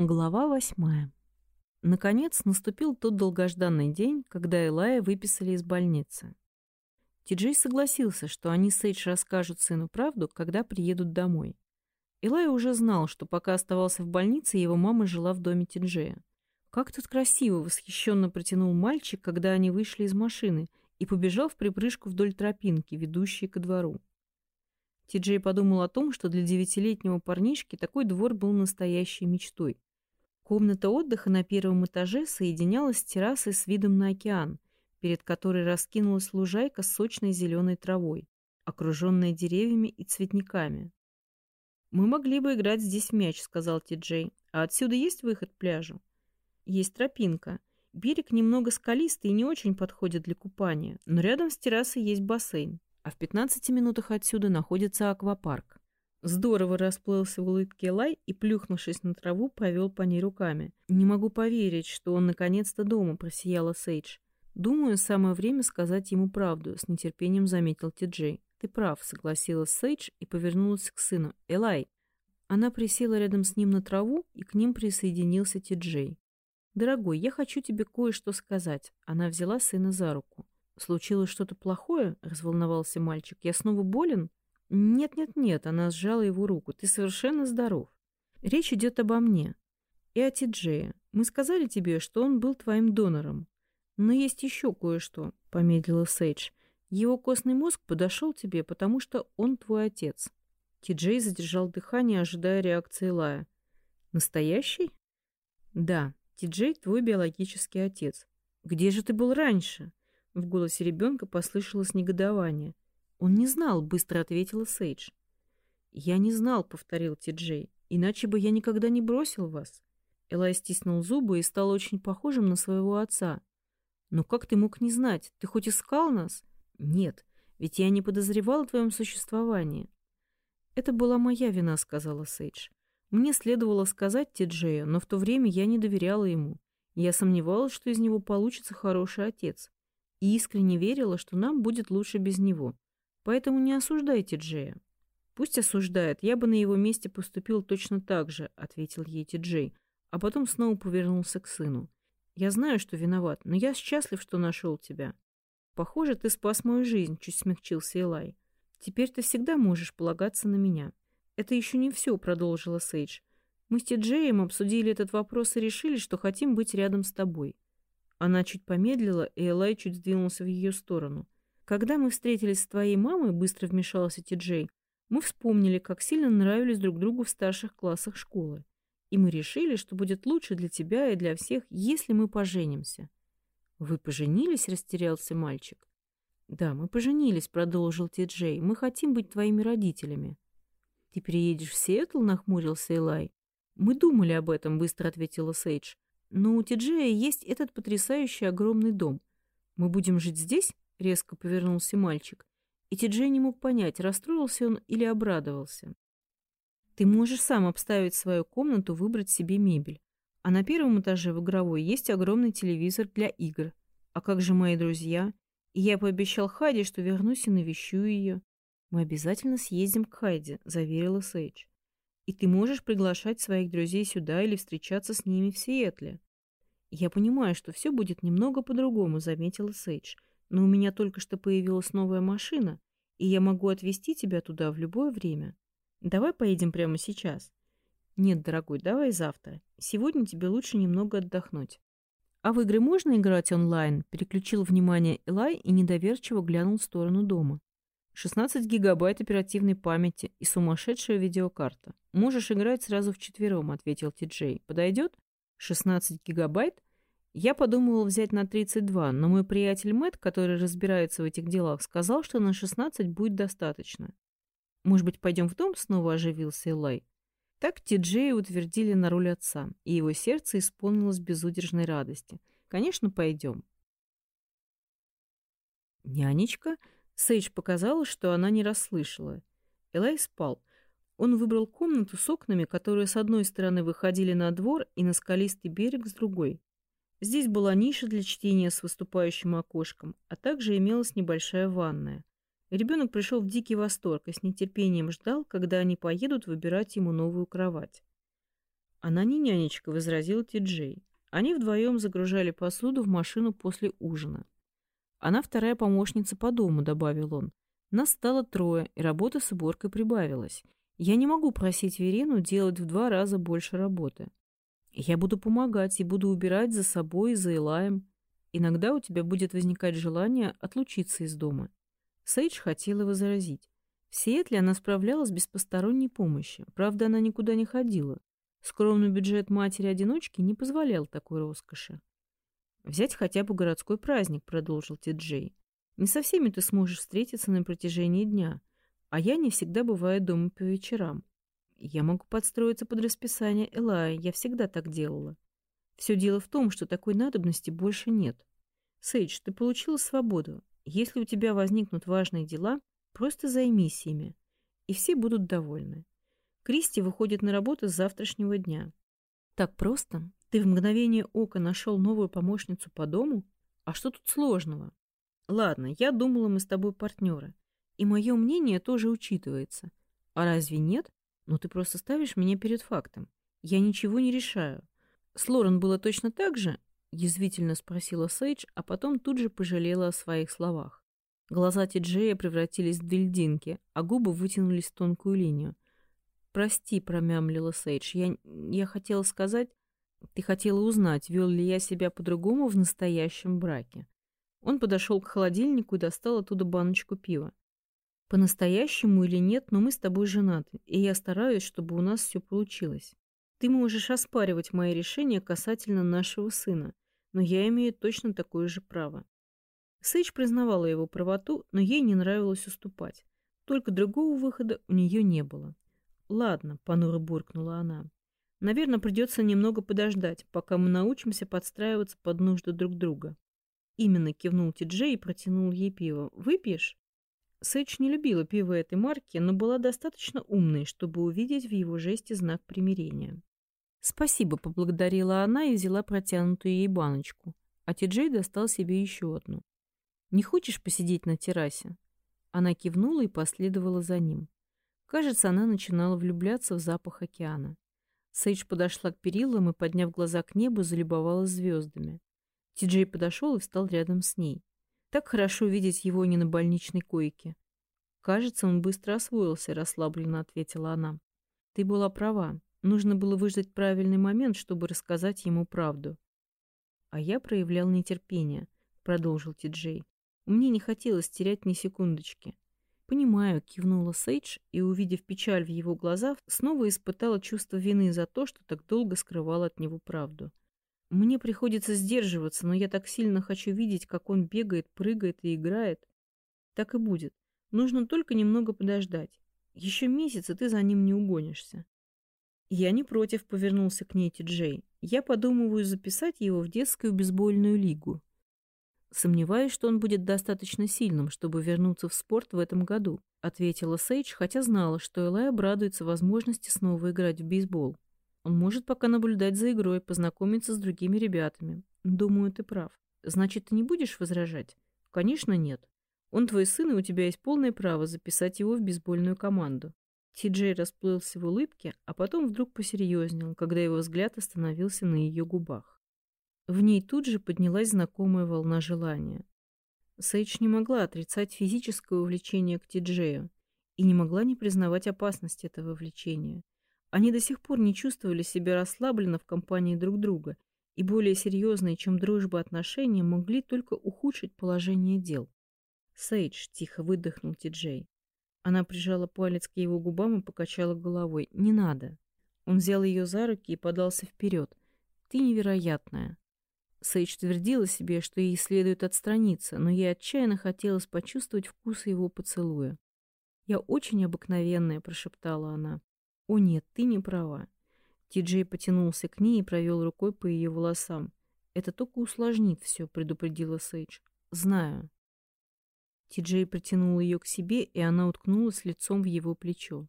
Глава восьмая. Наконец наступил тот долгожданный день, когда Элая выписали из больницы. Тиджей согласился, что они с Эйдж расскажут сыну правду, когда приедут домой. Элай уже знал, что пока оставался в больнице, его мама жила в доме Тиджея. Как тут красиво восхищенно протянул мальчик, когда они вышли из машины, и побежал в припрыжку вдоль тропинки, ведущей ко двору. Тиджей подумал о том, что для девятилетнего парнишки такой двор был настоящей мечтой. Комната отдыха на первом этаже соединялась с террасой с видом на океан, перед которой раскинулась лужайка с сочной зеленой травой, окруженная деревьями и цветниками. «Мы могли бы играть здесь в мяч», — сказал Ти-Джей. «А отсюда есть выход к пляжу?» «Есть тропинка. Берег немного скалистый и не очень подходит для купания, но рядом с террасой есть бассейн, а в 15 минутах отсюда находится аквапарк. Здорово расплылся в улыбке Лай и, плюхнувшись на траву, повел по ней руками. «Не могу поверить, что он наконец-то дома», — просияла Сейдж. «Думаю, самое время сказать ему правду», — с нетерпением заметил Ти-Джей. «Ты прав», — согласилась Сейдж и повернулась к сыну. «Элай». Она присела рядом с ним на траву, и к ним присоединился Ти-Джей. «Дорогой, я хочу тебе кое-что сказать». Она взяла сына за руку. «Случилось что-то плохое?» — разволновался мальчик. «Я снова болен?» «Нет-нет-нет», — она сжала его руку, — «ты совершенно здоров. Речь идет обо мне и о Тиджее. Мы сказали тебе, что он был твоим донором. Но есть еще кое-что», — помедлила Сейдж. «Его костный мозг подошел тебе, потому что он твой отец». Тиджей задержал дыхание, ожидая реакции Лая. «Настоящий?» «Да, Тиджей твой биологический отец. Где же ты был раньше?» В голосе ребенка послышалось негодование. «Он не знал», — быстро ответила Сейдж. «Я не знал», — повторил Ти-Джей, — «иначе бы я никогда не бросил вас». Элай стиснул зубы и стал очень похожим на своего отца. «Но как ты мог не знать? Ты хоть искал нас?» «Нет, ведь я не подозревал о твоем существовании». «Это была моя вина», — сказала Сейдж. «Мне следовало сказать Ти-Джею, но в то время я не доверяла ему. Я сомневалась, что из него получится хороший отец. И искренне верила, что нам будет лучше без него. Поэтому не осуждайте Джея. Пусть осуждает, я бы на его месте поступил точно так же, ответил ей Джей, а потом снова повернулся к сыну. Я знаю, что виноват, но я счастлив, что нашел тебя. Похоже, ты спас мою жизнь, чуть смягчился Элай. Теперь ты всегда можешь полагаться на меня. Это еще не все, продолжила Сейдж. Мы с Тиджеем обсудили этот вопрос и решили, что хотим быть рядом с тобой. Она чуть помедлила, и Элай чуть сдвинулся в ее сторону. Когда мы встретились с твоей мамой, быстро вмешался Ти-Джей, мы вспомнили, как сильно нравились друг другу в старших классах школы. И мы решили, что будет лучше для тебя и для всех, если мы поженимся. Вы поженились? Растерялся мальчик. Да, мы поженились, продолжил Ти-Джей. Мы хотим быть твоими родителями. Ты переедешь в Сиэтл? Нахмурился Элай. Мы думали об этом, быстро ответила Сейдж. Но у Ти-Джея есть этот потрясающий огромный дом. Мы будем жить здесь? — резко повернулся мальчик. И Тиджей не мог понять, расстроился он или обрадовался. «Ты можешь сам обставить свою комнату, выбрать себе мебель. А на первом этаже в игровой есть огромный телевизор для игр. А как же мои друзья? И я пообещал Хайди, что вернусь и навещу ее. Мы обязательно съездим к Хайди», — заверила Сейдж. «И ты можешь приглашать своих друзей сюда или встречаться с ними в Сиэтле». «Я понимаю, что все будет немного по-другому», — заметила Сейдж. Но у меня только что появилась новая машина, и я могу отвезти тебя туда в любое время. Давай поедем прямо сейчас. Нет, дорогой, давай завтра. Сегодня тебе лучше немного отдохнуть. А в игры можно играть онлайн? Переключил внимание Элай и недоверчиво глянул в сторону дома. 16 гигабайт оперативной памяти и сумасшедшая видеокарта. Можешь играть сразу вчетвером, ответил Ти-Джей. Подойдет? 16 гигабайт? Я подумывал взять на 32, но мой приятель Мэтт, который разбирается в этих делах, сказал, что на 16 будет достаточно. Может быть, пойдем в дом? Снова оживился Элай. Так Ти-Джея утвердили на роль отца, и его сердце исполнилось безудержной радости. Конечно, пойдем. Нянечка? Сейдж показала, что она не расслышала. Элай спал. Он выбрал комнату с окнами, которые с одной стороны выходили на двор и на скалистый берег с другой. Здесь была ниша для чтения с выступающим окошком, а также имелась небольшая ванная. Ребенок пришел в дикий восторг и с нетерпением ждал, когда они поедут выбирать ему новую кровать. Она не нянечка, возразил Ти-Джей. Они вдвоем загружали посуду в машину после ужина. Она вторая помощница по дому, добавил он. Нас стало трое, и работа с уборкой прибавилась. Я не могу просить Верину делать в два раза больше работы. Я буду помогать и буду убирать за собой и за Элаем. Иногда у тебя будет возникать желание отлучиться из дома. Сейдж хотела возразить. В Сиэтле она справлялась без посторонней помощи. Правда, она никуда не ходила. Скромный бюджет матери-одиночки не позволял такой роскоши. «Взять хотя бы городской праздник», — продолжил Ти-Джей. «Не со всеми ты сможешь встретиться на протяжении дня, а я не всегда бываю дома по вечерам. Я могу подстроиться под расписание Элая, я всегда так делала. Все дело в том, что такой надобности больше нет. Сейдж, ты получила свободу. Если у тебя возникнут важные дела, просто займись ими, и все будут довольны. Кристи выходит на работу с завтрашнего дня. Так просто? Ты в мгновение ока нашел новую помощницу по дому? А что тут сложного? Ладно, я думала, мы с тобой партнеры. И мое мнение тоже учитывается. А разве нет? Ну ты просто ставишь меня перед фактом. Я ничего не решаю. С Лорен было точно так же? Язвительно спросила Сейдж, а потом тут же пожалела о своих словах. Глаза Тиджея превратились в две льдинки, а губы вытянулись в тонкую линию. «Прости», — промямлила Сейдж. «Я... я хотела сказать... Ты хотела узнать, вел ли я себя по-другому в настоящем браке». Он подошел к холодильнику и достал оттуда баночку пива. «По-настоящему или нет, но мы с тобой женаты, и я стараюсь, чтобы у нас все получилось. Ты можешь оспаривать мои решения касательно нашего сына, но я имею точно такое же право». Сейдж признавала его правоту, но ей не нравилось уступать. Только другого выхода у нее не было. «Ладно», — понуро буркнула она. «Наверное, придется немного подождать, пока мы научимся подстраиваться под нужды друг друга». Именно кивнул Ти-Джей и протянул ей пиво. «Выпьешь?» Сэдж не любила пиво этой марки, но была достаточно умной, чтобы увидеть в его жесте знак примирения. «Спасибо», — поблагодарила она и взяла протянутую ей баночку. А Ти-Джей достал себе еще одну. «Не хочешь посидеть на террасе?» Она кивнула и последовала за ним. Кажется, она начинала влюбляться в запах океана. Сейдж подошла к перилам и, подняв глаза к небу, залюбовалась звездами. Ти-Джей подошел и встал рядом с ней. Так хорошо видеть его не на больничной койке. Кажется, он быстро освоился, расслабленно ответила она. Ты была права. Нужно было выждать правильный момент, чтобы рассказать ему правду. А я проявлял нетерпение, продолжил Ти-Джей. Мне не хотелось терять ни секундочки. «Понимаю», — кивнула Сейдж и, увидев печаль в его глазах, снова испытала чувство вины за то, что так долго скрывала от него правду. «Мне приходится сдерживаться, но я так сильно хочу видеть, как он бегает, прыгает и играет. Так и будет. Нужно только немного подождать. Еще месяц, и ты за ним не угонишься». «Я не против», — повернулся к ней Ти-Джей. «Я подумываю записать его в детскую бейсбольную лигу. Сомневаюсь, что он будет достаточно сильным, чтобы вернуться в спорт в этом году, ответила Сейдж, хотя знала, что Элай обрадуется возможности снова играть в бейсбол. Он может пока наблюдать за игрой, познакомиться с другими ребятами. Думаю, ты прав. Значит, ты не будешь возражать? Конечно, нет. Он твой сын, и у тебя есть полное право записать его в бейсбольную команду. Ти-Джей расплылся в улыбке, а потом вдруг посерьезнел, когда его взгляд остановился на ее губах. В ней тут же поднялась знакомая волна желания. Сейдж не могла отрицать физическое увлечение к Тиджею и не могла не признавать опасность этого влечения. Они до сих пор не чувствовали себя расслабленно в компании друг друга, и более серьезные, чем дружба отношения, могли только ухудшить положение дел. «Сейдж», — тихо выдохнул Тиджей. Она прижала палец к его губам и покачала головой. «Не надо». Он взял ее за руки и подался вперед. «Ты невероятная». Сейдж твердила себе, что ей следует отстраниться, но ей отчаянно хотелось почувствовать вкус его поцелуя. «Я очень обыкновенная», — прошептала она. «О нет, ты не права». Ти-Джей потянулся к ней и провел рукой по ее волосам. «Это только усложнит все», — предупредила Сейдж. «Знаю». Ти-Джей притянул ее к себе, и она уткнулась лицом в его плечо.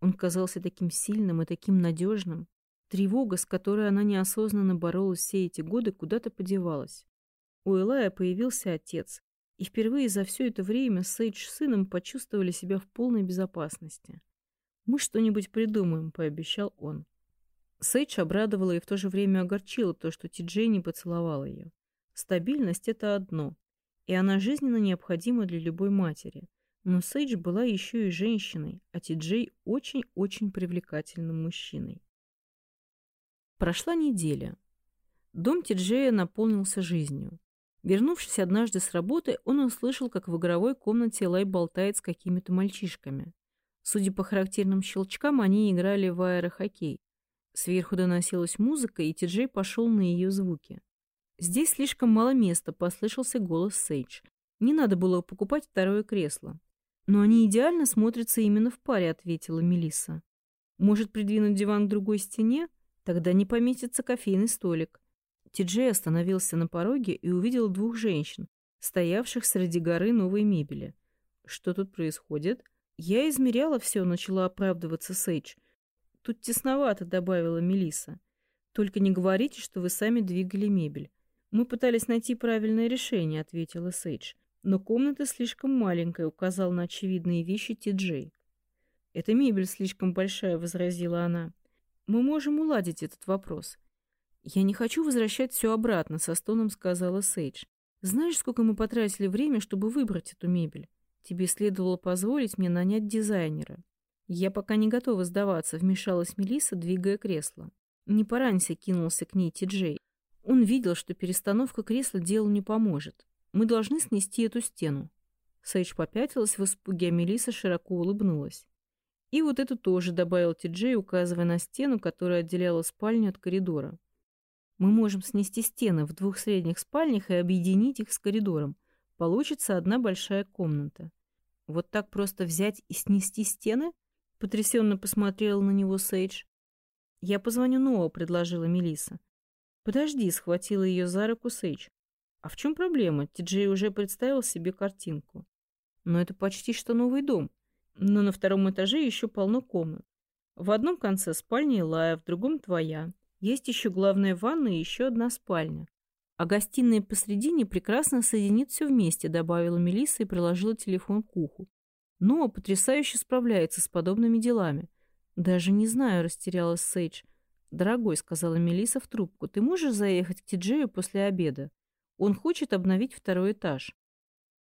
Он казался таким сильным и таким надежным. Тревога, с которой она неосознанно боролась все эти годы, куда-то подевалась. У Элая появился отец, и впервые за все это время Сейдж с сыном почувствовали себя в полной безопасности. «Мы что-нибудь придумаем», — пообещал он. Сейдж обрадовала и в то же время огорчила то, что Ти-Джей не поцеловал ее. Стабильность — это одно, и она жизненно необходима для любой матери. Но Сейдж была еще и женщиной, а Ти-Джей очень-очень привлекательным мужчиной. Прошла неделя. Дом Ти-Джея наполнился жизнью. Вернувшись однажды с работы, он услышал, как в игровой комнате Лай болтает с какими-то мальчишками. Судя по характерным щелчкам, они играли в аэрохоккей. Сверху доносилась музыка, и Ти-Джей пошел на ее звуки. «Здесь слишком мало места», — послышался голос Сейдж. «Не надо было покупать второе кресло». «Но они идеально смотрятся именно в паре», — ответила Мелисса. «Может, придвинуть диван к другой стене? Тогда не поместится кофейный столик». Ти-Джей остановился на пороге и увидел двух женщин, стоявших среди горы новой мебели. «Что тут происходит?» «Я измеряла все», — начала оправдываться Сейдж. «Тут тесновато», — добавила Мелиса. «Только не говорите, что вы сами двигали мебель». «Мы пытались найти правильное решение», — ответила Сейдж. «Но комната слишком маленькая», — указал на очевидные вещи Ти-Джей. «Эта мебель слишком большая», — возразила она. «Мы можем уладить этот вопрос». «Я не хочу возвращать все обратно», — со стоном сказала Сейдж. «Знаешь, сколько мы потратили время, чтобы выбрать эту мебель? Тебе следовало позволить мне нанять дизайнера. Я пока не готова сдаваться, вмешалась Мелиса, двигая кресло. Не поранься, кинулся к ней Ти-Джей. Он видел, что перестановка кресла делу не поможет. Мы должны снести эту стену. Сейдж попятилась в испуге, а Мелиса широко улыбнулась. И вот это тоже добавил Ти-Джей, указывая на стену, которая отделяла спальню от коридора. Мы можем снести стены в двух средних спальнях и объединить их с коридором. Получится одна большая комната. Вот так просто взять и снести стены? Потрясенно посмотрела на него Сейдж. Я позвоню Ноа, предложила Мелиса. Подожди, схватила ее за руку Сейдж. А в чем проблема? Ти-Джей уже представил себе картинку. Но это почти что новый дом. Но на втором этаже еще полно комнат. В одном конце спальня Илая, в другом твоя. Есть еще главная ванна и еще одна спальня. А гостиная посредине прекрасно соединит все вместе, добавила Мелисса и приложила телефон к уху. Но потрясающе справляется с подобными делами. Даже не знаю, растерялась Сейдж. Дорогой, сказала Мелисса в трубку, ты можешь заехать к Тиджею после обеда? Он хочет обновить второй этаж.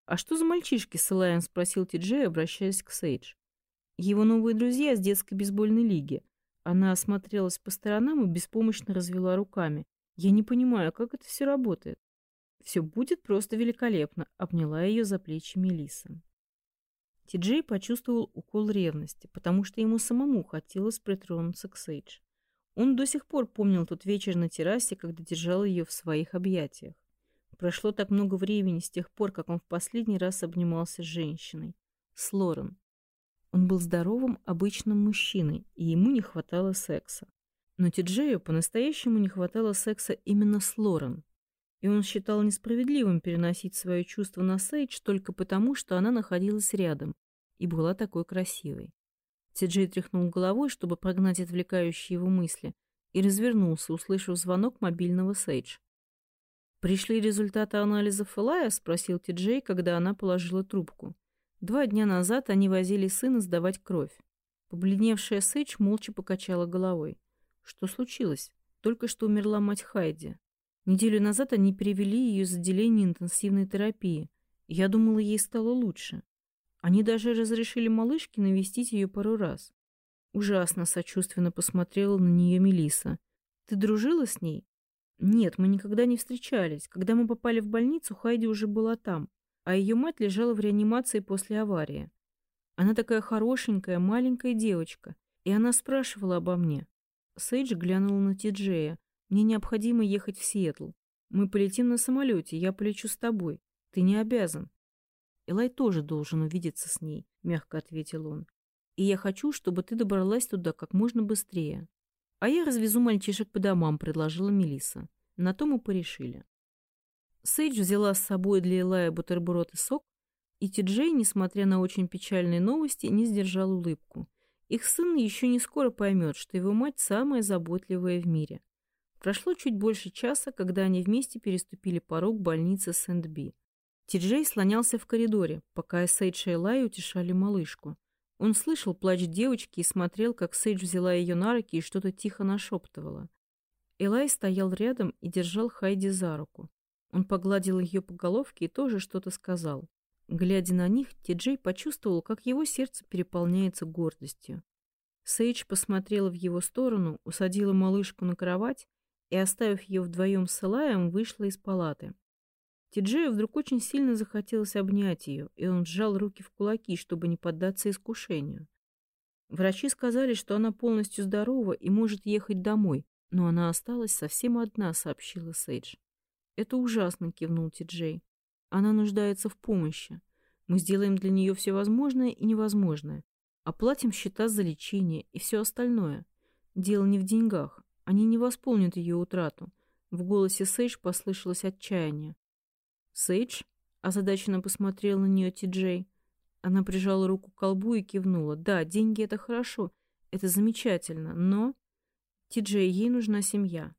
А что за мальчишки, Сэлайон спросил Тиджей, обращаясь к Сейдж. Его новые друзья с детской бейсбольной лиги. Она осмотрелась по сторонам и беспомощно развела руками. Я не понимаю, как это все работает. Все будет просто великолепно, обняла ее за плечи Мелиса. Ти-Джей почувствовал укол ревности, потому что ему самому хотелось притронуться к Сейдж. Он до сих пор помнил тот вечер на террасе, когда держал ее в своих объятиях. Прошло так много времени с тех пор, как он в последний раз обнимался с женщиной, с Лорен. Он был здоровым, обычным мужчиной, и ему не хватало секса. Но Тиджею по-настоящему не хватало секса именно с Лорен. И он считал несправедливым переносить свое чувство на Сейдж только потому, что она находилась рядом и была такой красивой. Тиджей тряхнул головой, чтобы прогнать отвлекающие его мысли, и развернулся, услышав звонок мобильного Сейдж. «Пришли результаты анализов Элая?» — спросил Тиджей, когда она положила трубку. Два дня назад они возили сына сдавать кровь. Побледневшая Сейдж молча покачала головой. Что случилось? Только что умерла мать Хайди. Неделю назад они перевели ее из отделения интенсивной терапии. Я думала, ей стало лучше. Они даже разрешили малышке навестить ее пару раз. Ужасно сочувственно посмотрела на нее Мелиса. Ты дружила с ней? Нет, мы никогда не встречались. Когда мы попали в больницу, Хайди уже была там, а ее мать лежала в реанимации после аварии. Она такая хорошенькая, маленькая девочка, и она спрашивала обо мне. Сейдж глянула на Ти-Джея. «Мне необходимо ехать в Сиэтл. Мы полетим на самолете, я полечу с тобой. Ты не обязан». «Элай тоже должен увидеться с ней», — мягко ответил он. «И я хочу, чтобы ты добралась туда как можно быстрее». «А я развезу мальчишек по домам», — предложила Мелиса. На то мы порешили. Сейдж взяла с собой для Элая бутерброд и сок, и Ти-Джей, несмотря на очень печальные новости, не сдержал улыбку. Их сын еще не скоро поймет, что его мать самая заботливая в мире. Прошло чуть больше часа, когда они вместе переступили порог больницы Сент-Би. Ти-Джей слонялся в коридоре, пока Эссейдж и Элай утешали малышку. Он слышал плач девочки и смотрел, как Сейдж взяла ее на руки и что-то тихо нашептывала. Элай стоял рядом и держал Хайди за руку. Он погладил ее по головке и тоже что-то сказал. Глядя на них, Ти-Джей почувствовал, как его сердце переполняется гордостью. Сейдж посмотрела в его сторону, усадила малышку на кровать и, оставив ее вдвоем с Элаем, вышла из палаты. Тиджею вдруг очень сильно захотелось обнять ее, и он сжал руки в кулаки, чтобы не поддаться искушению. Врачи сказали, что она полностью здорова и может ехать домой, но она осталась совсем одна, сообщила Сейдж. Это ужасно, кивнул Тиджей. Она нуждается в помощи. Мы сделаем для нее все возможное и невозможное. Оплатим счета за лечение и все остальное. Дело не в деньгах. Они не восполнят ее утрату. В голосе Сейдж послышалось отчаяние. «Сейдж?» — озадаченно посмотрел на нее Ти-Джей. Она прижала руку к колбу и кивнула. «Да, деньги — это хорошо, это замечательно, но...» «Ти-Джей, ей нужна семья».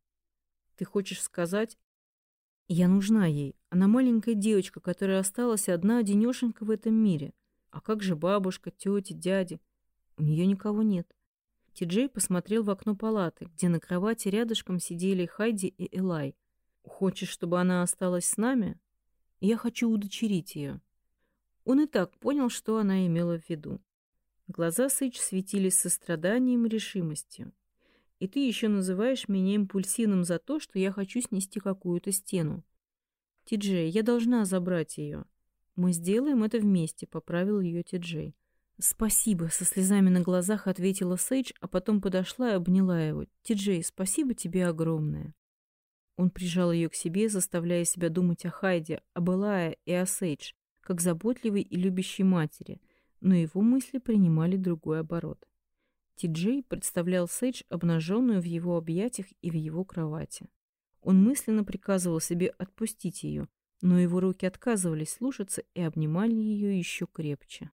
«Ты хочешь сказать...» «Я нужна ей. Она маленькая девочка, которая осталась одна одинешенька в этом мире. А как же бабушка, тетя, дяди? У нее никого нет». Ти-Джей посмотрел в окно палаты, где на кровати рядышком сидели Хайди и Элай. «Хочешь, чтобы она осталась с нами?» Я хочу удочерить ее. Он и так понял, что она имела в виду. Глаза Сыч светились состраданием и решимостью. И ты еще называешь меня импульсивным за то, что я хочу снести какую-то стену. Ти-Джей, я должна забрать ее. Мы сделаем это вместе, поправил ее Ти-Джей. Спасибо, со слезами на глазах ответила Сейдж, а потом подошла и обняла его. Ти-Джей, спасибо тебе огромное. Он прижал ее к себе, заставляя себя думать о Хайде, об Элае и о Сейдж, как заботливой и любящей матери, но его мысли принимали другой оборот. Ти-Джей представлял Сейдж обнаженную в его объятиях и в его кровати. Он мысленно приказывал себе отпустить ее, но его руки отказывались слушаться и обнимали ее еще крепче.